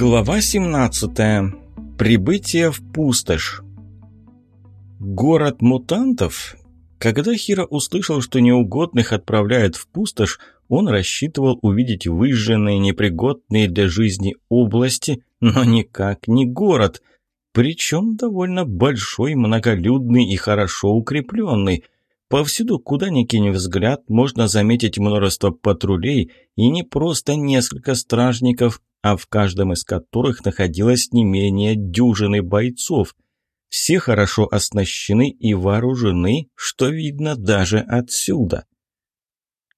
Глава 17. Прибытие в пустошь. Город мутантов? Когда Хира услышал, что неугодных отправляют в пустошь, он рассчитывал увидеть выжженные, непригодные для жизни области, но никак не город. Причем довольно большой, многолюдный и хорошо укрепленный. Повсюду, куда ни кинь взгляд, можно заметить множество патрулей и не просто несколько стражников, а в каждом из которых находилось не менее дюжины бойцов. Все хорошо оснащены и вооружены, что видно даже отсюда.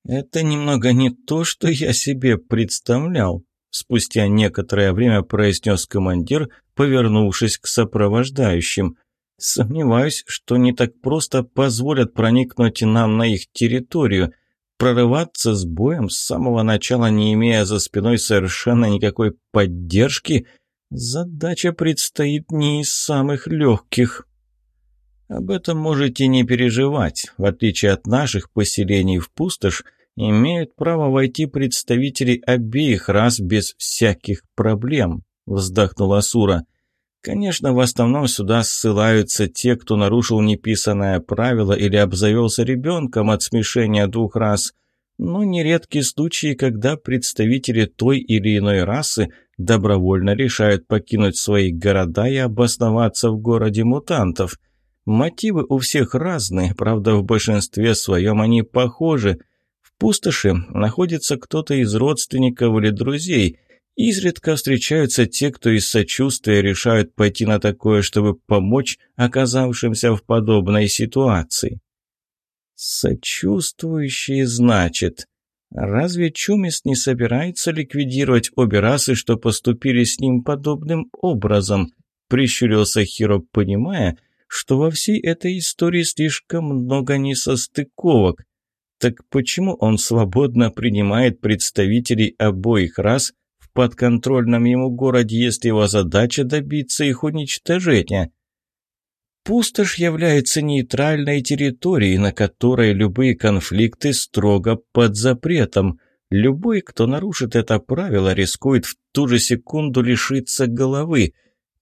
«Это немного не то, что я себе представлял», спустя некоторое время произнес командир, повернувшись к сопровождающим. «Сомневаюсь, что не так просто позволят проникнуть нам на их территорию. Прорываться с боем с самого начала, не имея за спиной совершенно никакой поддержки, задача предстоит не из самых легких. Об этом можете не переживать. В отличие от наших поселений в пустошь, имеют право войти представители обеих рас без всяких проблем», — вздохнула Сура. Конечно, в основном сюда ссылаются те, кто нарушил неписанное правило или обзавелся ребенком от смешения двух рас, но нередки случаи, когда представители той или иной расы добровольно решают покинуть свои города и обосноваться в городе мутантов. Мотивы у всех разные, правда, в большинстве своем они похожи. В пустоши находится кто-то из родственников или друзей – Изредка встречаются те, кто из сочувствия решают пойти на такое, чтобы помочь оказавшимся в подобной ситуации. Сочувствующие, значит. Разве Чумис не собирается ликвидировать обе расы, что поступили с ним подобным образом? Прищурился Хиро, понимая, что во всей этой истории слишком много несостыковок. Так почему он свободно принимает представителей обоих рас подконтрольном ему городе, если его задача добиться их уничтожения. Пустошь является нейтральной территорией, на которой любые конфликты строго под запретом. Любой, кто нарушит это правило, рискует в ту же секунду лишиться головы.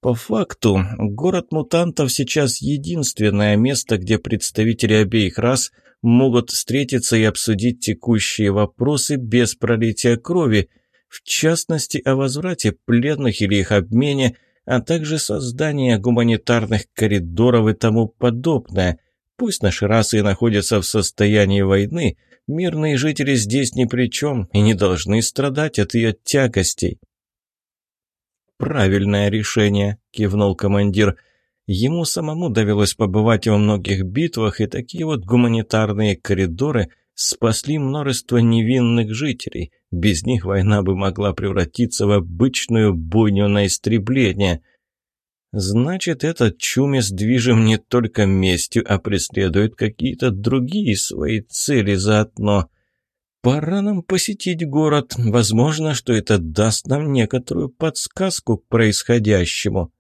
По факту, город мутантов сейчас единственное место, где представители обеих рас могут встретиться и обсудить текущие вопросы без пролития крови – в частности о возврате пленных или их обмене, а также создании гуманитарных коридоров и тому подобное. Пусть наши расы находятся в состоянии войны, мирные жители здесь ни при чем и не должны страдать от ее тягостей. «Правильное решение», – кивнул командир. Ему самому довелось побывать во многих битвах, и такие вот гуманитарные коридоры спасли множество невинных жителей. Без них война бы могла превратиться в обычную бойню на истребление. Значит, этот чумес движим не только местью, а преследует какие-то другие свои цели заодно. Пора нам посетить город. Возможно, что это даст нам некоторую подсказку к происходящему.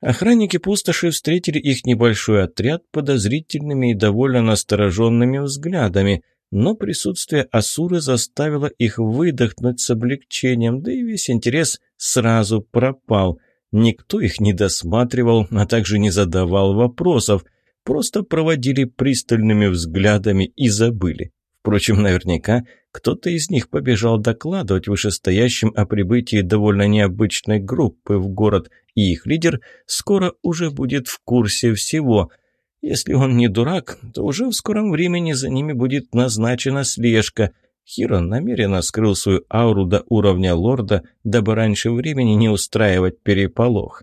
Охранники пустоши встретили их небольшой отряд подозрительными и довольно настороженными взглядами, но присутствие Асуры заставило их выдохнуть с облегчением, да и весь интерес сразу пропал. Никто их не досматривал, а также не задавал вопросов, просто проводили пристальными взглядами и забыли. Впрочем, наверняка кто-то из них побежал докладывать вышестоящим о прибытии довольно необычной группы в город, и их лидер скоро уже будет в курсе всего. Если он не дурак, то уже в скором времени за ними будет назначена слежка. Хиро намеренно скрыл свою ауру до уровня лорда, дабы раньше времени не устраивать переполох.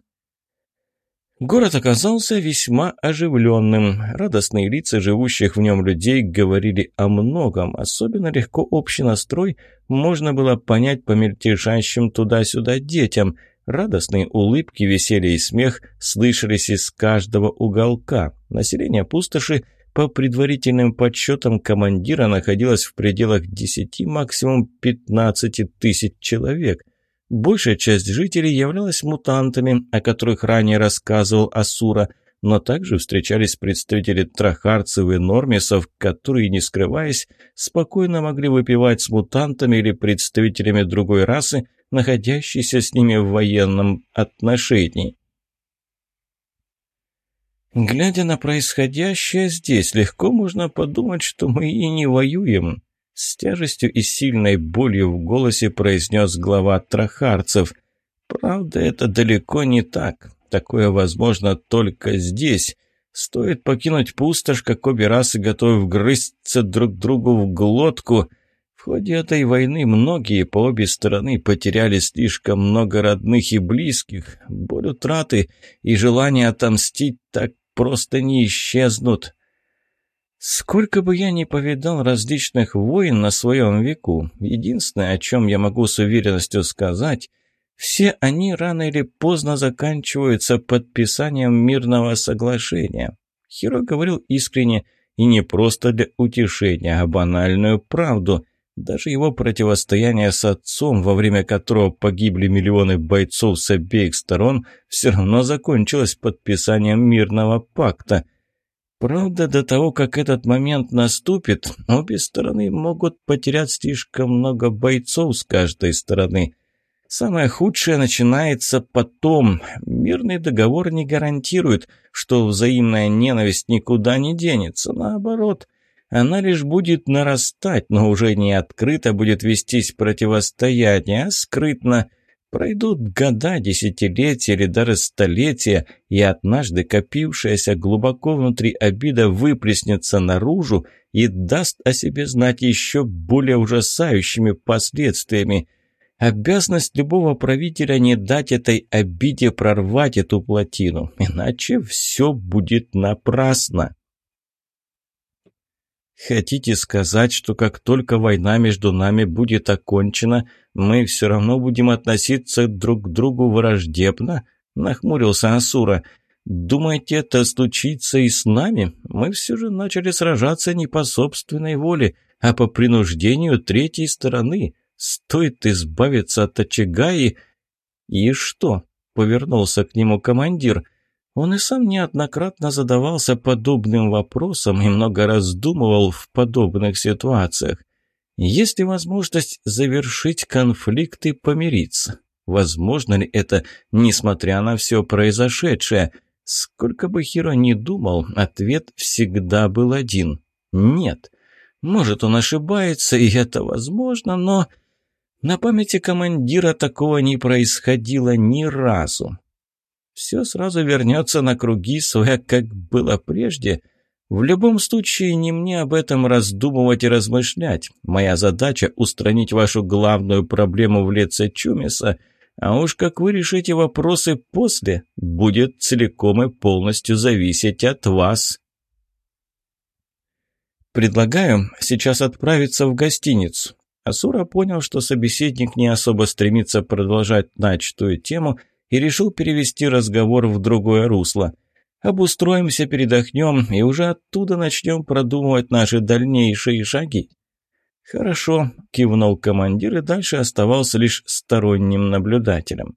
Город оказался весьма оживленным. Радостные лица живущих в нем людей говорили о многом. Особенно легко общий настрой можно было понять по мельтешащим туда-сюда детям. Радостные улыбки, веселье и смех слышались из каждого уголка. Население пустоши, по предварительным подсчетам командира, находилось в пределах 10, максимум 15 тысяч человек – Большая часть жителей являлась мутантами, о которых ранее рассказывал Асура, но также встречались представители трахарцев и нормисов, которые, не скрываясь, спокойно могли выпивать с мутантами или представителями другой расы находящийся с ними в военном отношении. Глядя на происходящее здесь, легко можно подумать, что мы и не воюем. С тяжестью и сильной болью в голосе произнес глава трахарцев. Правда, это далеко не так. Такое возможно только здесь. Стоит покинуть пустошь, как обе расы готовы вгрызться друг другу в глотку. В ходе этой войны многие по обе стороны потеряли слишком много родных и близких. Боль утраты и желание отомстить так просто не исчезнут. Сколько бы я ни повидал различных войн на своем веку, единственное, о чем я могу с уверенностью сказать, все они рано или поздно заканчиваются подписанием мирного соглашения. Хиро говорил искренне и не просто для утешения, а банальную правду. Даже его противостояние с отцом, во время которого погибли миллионы бойцов с обеих сторон, все равно закончилось подписанием мирного пакта – Правда, до того, как этот момент наступит, обе стороны могут потерять слишком много бойцов с каждой стороны. Самое худшее начинается потом. Мирный договор не гарантирует, что взаимная ненависть никуда не денется. Наоборот, она лишь будет нарастать, но уже не открыто будет вестись противостояние, а скрытно – Пройдут года, десятилетия или даже столетия, и однажды копившаяся глубоко внутри обида выплеснется наружу и даст о себе знать еще более ужасающими последствиями. Обязанность любого правителя не дать этой обиде прорвать эту плотину, иначе все будет напрасно. Хотите сказать, что как только война между нами будет окончена, мы все равно будем относиться друг к другу враждебно?» – нахмурился Асура. «Думаете, это случится и с нами? Мы все же начали сражаться не по собственной воле, а по принуждению третьей стороны. Стоит избавиться от очага и...» «И что?» – повернулся к нему командир – он и сам неоднократно задавался подобным вопросом и много раздумывал в подобных ситуациях. Есть ли возможность завершить конфликт и помириться? Возможно ли это, несмотря на все произошедшее? Сколько бы Хиро ни думал, ответ всегда был один – нет. Может, он ошибается, и это возможно, но... На памяти командира такого не происходило ни разу все сразу вернется на круги своя, как было прежде. В любом случае, не мне об этом раздумывать и размышлять. Моя задача – устранить вашу главную проблему в лице Чумиса, а уж как вы решите вопросы после, будет целиком и полностью зависеть от вас. Предлагаю сейчас отправиться в гостиницу. Асура понял, что собеседник не особо стремится продолжать начатую тему – и решил перевести разговор в другое русло. Обустроимся, передохнем и уже оттуда начнем продумывать наши дальнейшие шаги. «Хорошо», – кивнул командир и дальше оставался лишь сторонним наблюдателем.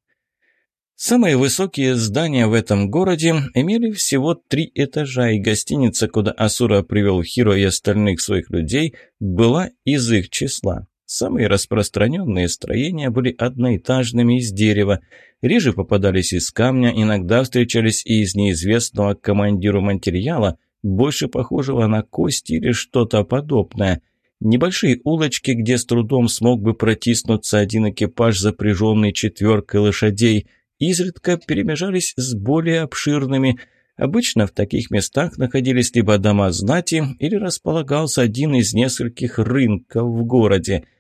Самые высокие здания в этом городе имели всего три этажа, и гостиница, куда Асура привел Хиро и остальных своих людей, была из их числа. Самые распространенные строения были одноэтажными из дерева. Реже попадались из камня, иногда встречались и из неизвестного командиру материала, больше похожего на кости или что-то подобное. Небольшие улочки, где с трудом смог бы протиснуться один экипаж, запряженный четверкой лошадей, изредка перемежались с более обширными – Обычно в таких местах находились либо дома знати, или располагался один из нескольких рынков в городе –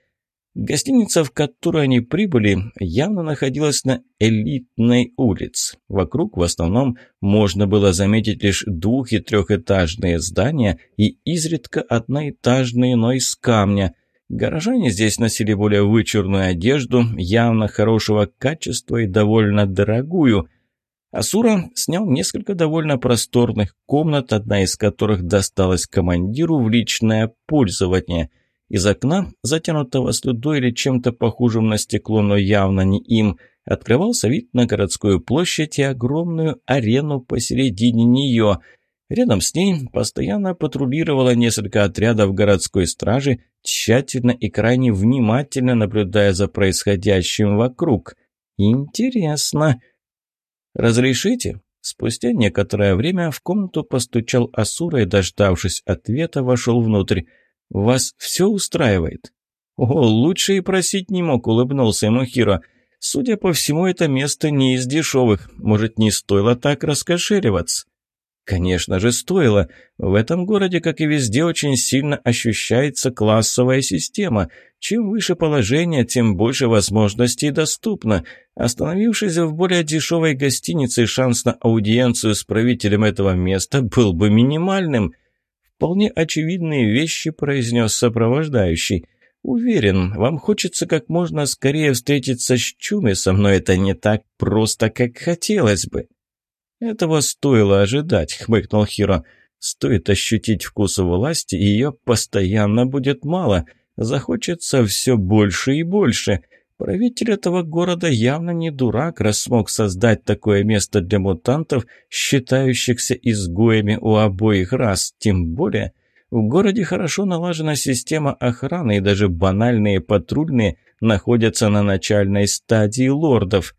Гостиница, в которую они прибыли, явно находилась на элитной улице. Вокруг в основном можно было заметить лишь двух- и трехэтажные здания и изредка одноэтажные, но из камня. Горожане здесь носили более вычурную одежду, явно хорошего качества и довольно дорогую. Асура снял несколько довольно просторных комнат, одна из которых досталась командиру в личное пользование – из окна, затянутого слюдой или чем-то похожим на стекло, но явно не им, открывался вид на городскую площадь и огромную арену посередине нее. Рядом с ней постоянно патрулировало несколько отрядов городской стражи, тщательно и крайне внимательно наблюдая за происходящим вокруг. Интересно. «Разрешите?» Спустя некоторое время в комнату постучал Асура и, дождавшись ответа, вошел внутрь. «Вас все устраивает?» «О, лучше и просить не мог», — улыбнулся ему Хиро. «Судя по всему, это место не из дешевых. Может, не стоило так раскошеливаться?» Конечно же, стоило. В этом городе, как и везде, очень сильно ощущается классовая система. Чем выше положение, тем больше возможностей доступно. Остановившись в более дешевой гостинице, шанс на аудиенцию с правителем этого места был бы минимальным. Вполне очевидные вещи произнес сопровождающий. «Уверен, вам хочется как можно скорее встретиться с Чумисом, но это не так просто, как хотелось бы». «Этого стоило ожидать», — хмыкнул Хиро. «Стоит ощутить вкус власти, и ее постоянно будет мало. Захочется все больше и больше. Правитель этого города явно не дурак, раз смог создать такое место для мутантов, считающихся изгоями у обоих рас. Тем более, в городе хорошо налажена система охраны, и даже банальные патрульные находятся на начальной стадии лордов».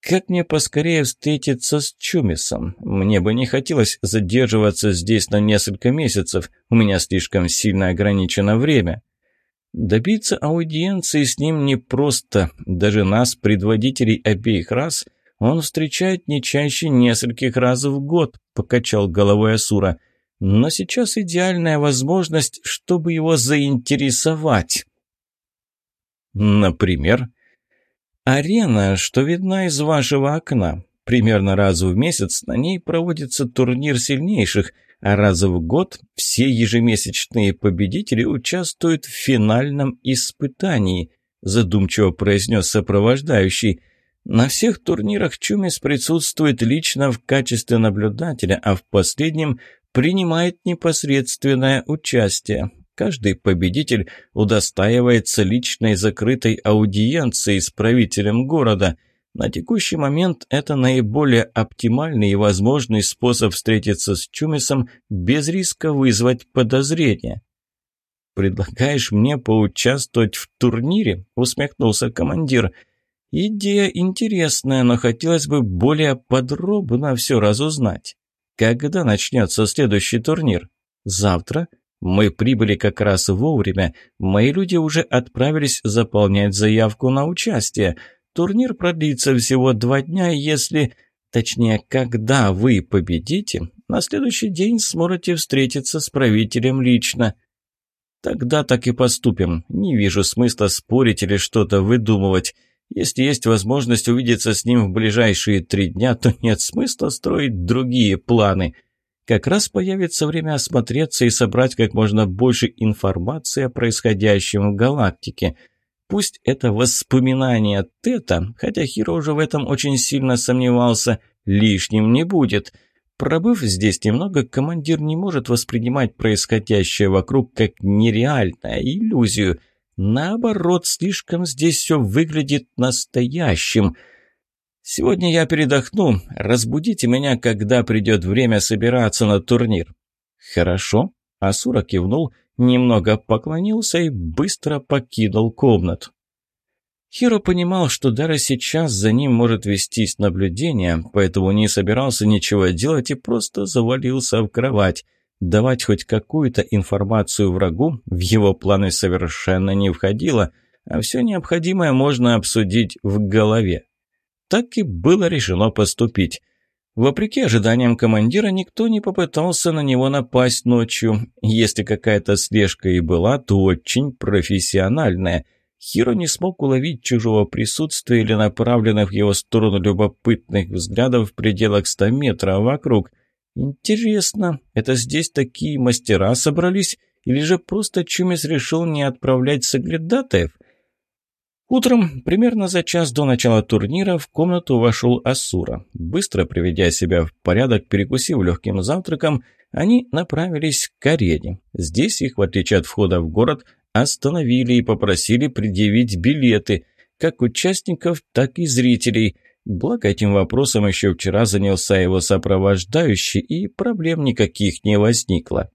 Как мне поскорее встретиться с Чумисом? Мне бы не хотелось задерживаться здесь на несколько месяцев. У меня слишком сильно ограничено время. Добиться аудиенции с ним непросто. Даже нас, предводителей обеих рас, он встречает не чаще нескольких раз в год, покачал головой Асура. Но сейчас идеальная возможность, чтобы его заинтересовать. Например, Арена, что видна из вашего окна. Примерно раз в месяц на ней проводится турнир сильнейших, а раз в год все ежемесячные победители участвуют в финальном испытании, задумчиво произнес сопровождающий. На всех турнирах Чумис присутствует лично в качестве наблюдателя, а в последнем принимает непосредственное участие. Каждый победитель удостаивается личной закрытой аудиенции с правителем города. На текущий момент это наиболее оптимальный и возможный способ встретиться с Чумисом без риска вызвать подозрения. «Предлагаешь мне поучаствовать в турнире?» – усмехнулся командир. «Идея интересная, но хотелось бы более подробно все разузнать. Когда начнется следующий турнир? Завтра?» Мы прибыли как раз вовремя. Мои люди уже отправились заполнять заявку на участие. Турнир продлится всего два дня, если... Точнее, когда вы победите, на следующий день сможете встретиться с правителем лично. Тогда так и поступим. Не вижу смысла спорить или что-то выдумывать. Если есть возможность увидеться с ним в ближайшие три дня, то нет смысла строить другие планы. Как раз появится время осмотреться и собрать как можно больше информации о происходящем в галактике. Пусть это воспоминание Тета, хотя Хиро уже в этом очень сильно сомневался, лишним не будет. Пробыв здесь немного, командир не может воспринимать происходящее вокруг как нереальную иллюзию. Наоборот, слишком здесь все выглядит настоящим – «Сегодня я передохну. Разбудите меня, когда придет время собираться на турнир». «Хорошо». Асура кивнул, немного поклонился и быстро покинул комнату. Хиро понимал, что даже сейчас за ним может вестись наблюдение, поэтому не собирался ничего делать и просто завалился в кровать. Давать хоть какую-то информацию врагу в его планы совершенно не входило, а все необходимое можно обсудить в голове так и было решено поступить. Вопреки ожиданиям командира, никто не попытался на него напасть ночью. Если какая-то слежка и была, то очень профессиональная. Хиро не смог уловить чужого присутствия или направленных в его сторону любопытных взглядов в пределах ста метров вокруг. Интересно, это здесь такие мастера собрались, или же просто Чумис решил не отправлять соглядатаев? Утром, примерно за час до начала турнира, в комнату вошел Асура. Быстро приведя себя в порядок, перекусив легким завтраком, они направились к арене. Здесь их, в отличие от входа в город, остановили и попросили предъявить билеты, как участников, так и зрителей. Благо этим вопросом еще вчера занялся его сопровождающий, и проблем никаких не возникло.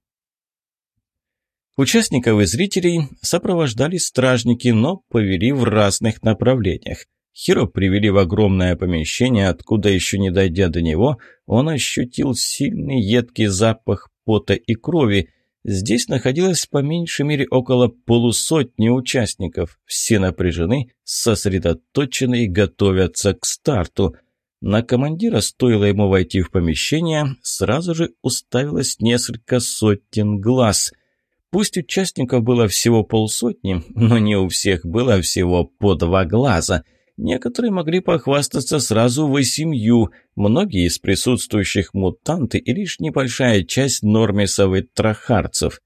Участников и зрителей сопровождали стражники, но повели в разных направлениях. Хиро привели в огромное помещение, откуда еще не дойдя до него, он ощутил сильный едкий запах пота и крови. Здесь находилось по меньшей мере около полусотни участников. Все напряжены, сосредоточены и готовятся к старту. На командира стоило ему войти в помещение, сразу же уставилось несколько сотен глаз. Пусть участников было всего полсотни, но не у всех было всего по два глаза – Некоторые могли похвастаться сразу восемью, многие из присутствующих мутанты и лишь небольшая часть нормисов и трахарцев.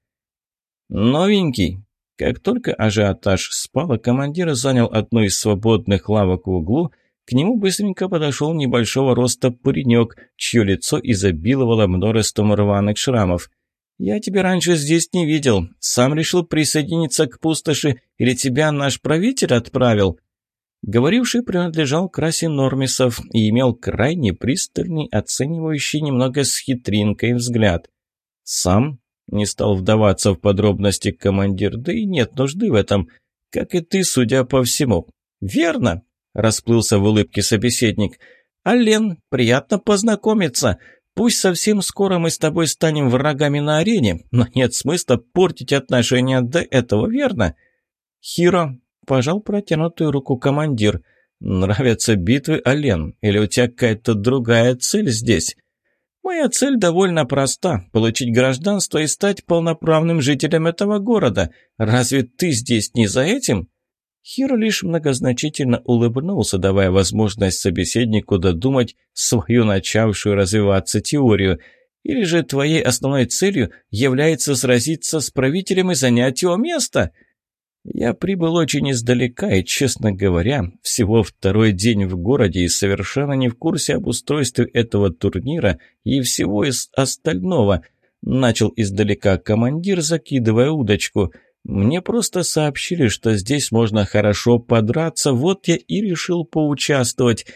Новенький. Как только ажиотаж спал, командир занял одну из свободных лавок в углу, к нему быстренько подошел небольшого роста паренек, чье лицо изобиловало множеством рваных шрамов. «Я тебя раньше здесь не видел. Сам решил присоединиться к пустоши или тебя наш правитель отправил?» Говоривший принадлежал к расе нормисов и имел крайне пристальный, оценивающий немного с хитринкой взгляд. Сам не стал вдаваться в подробности командир, да и нет нужды в этом, как и ты, судя по всему. «Верно!» – расплылся в улыбке собеседник. «Ален, приятно познакомиться. Пусть совсем скоро мы с тобой станем врагами на арене, но нет смысла портить отношения до этого, верно?» «Хиро, Пожал протянутую руку командир. «Нравятся битвы, Ален? Или у тебя какая-то другая цель здесь?» «Моя цель довольно проста – получить гражданство и стать полноправным жителем этого города. Разве ты здесь не за этим?» Хиро лишь многозначительно улыбнулся, давая возможность собеседнику додумать свою начавшую развиваться теорию. «Или же твоей основной целью является сразиться с правителем и занять его место?» Я прибыл очень издалека и, честно говоря, всего второй день в городе и совершенно не в курсе об устройстве этого турнира и всего из остального. Начал издалека командир, закидывая удочку. Мне просто сообщили, что здесь можно хорошо подраться, вот я и решил поучаствовать.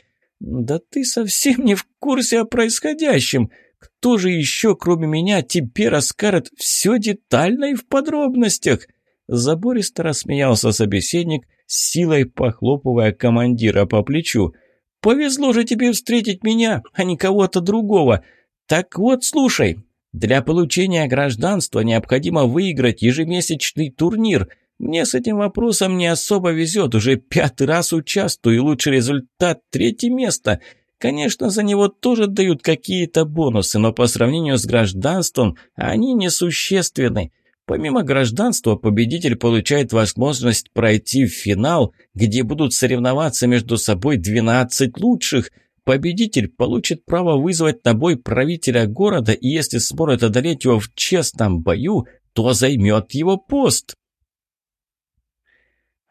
Да ты совсем не в курсе о происходящем. Кто же еще, кроме меня, тебе расскажет все детально и в подробностях?» Забористо рассмеялся собеседник, силой похлопывая командира по плечу. «Повезло же тебе встретить меня, а не кого-то другого. Так вот, слушай, для получения гражданства необходимо выиграть ежемесячный турнир. Мне с этим вопросом не особо везет, уже пятый раз участвую, и лучший результат – третье место». Конечно, за него тоже дают какие-то бонусы, но по сравнению с гражданством они несущественны. Помимо гражданства, победитель получает возможность пройти в финал, где будут соревноваться между собой 12 лучших. Победитель получит право вызвать на бой правителя города, и если сможет одолеть его в честном бою, то займет его пост.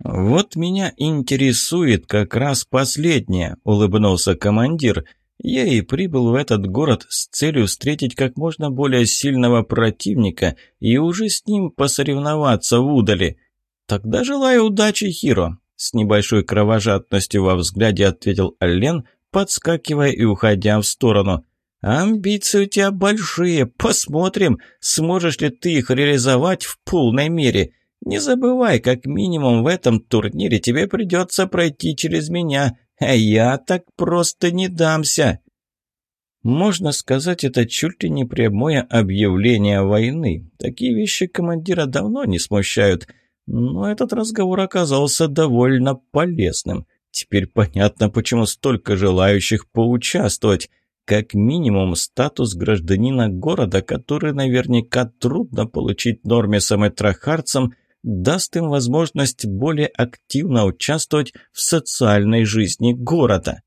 «Вот меня интересует как раз последнее», — улыбнулся командир — я и прибыл в этот город с целью встретить как можно более сильного противника и уже с ним посоревноваться в удали. Тогда желаю удачи, Хиро. С небольшой кровожадностью во взгляде ответил Аллен, подскакивая и уходя в сторону. «Амбиции у тебя большие. Посмотрим, сможешь ли ты их реализовать в полной мере. Не забывай, как минимум в этом турнире тебе придется пройти через меня. А я так просто не дамся. Можно сказать, это чуть ли не прямое объявление войны. Такие вещи командира давно не смущают. Но этот разговор оказался довольно полезным. Теперь понятно, почему столько желающих поучаствовать. Как минимум статус гражданина города, который наверняка трудно получить нормисам и трахарцам – даст им возможность более активно участвовать в социальной жизни города.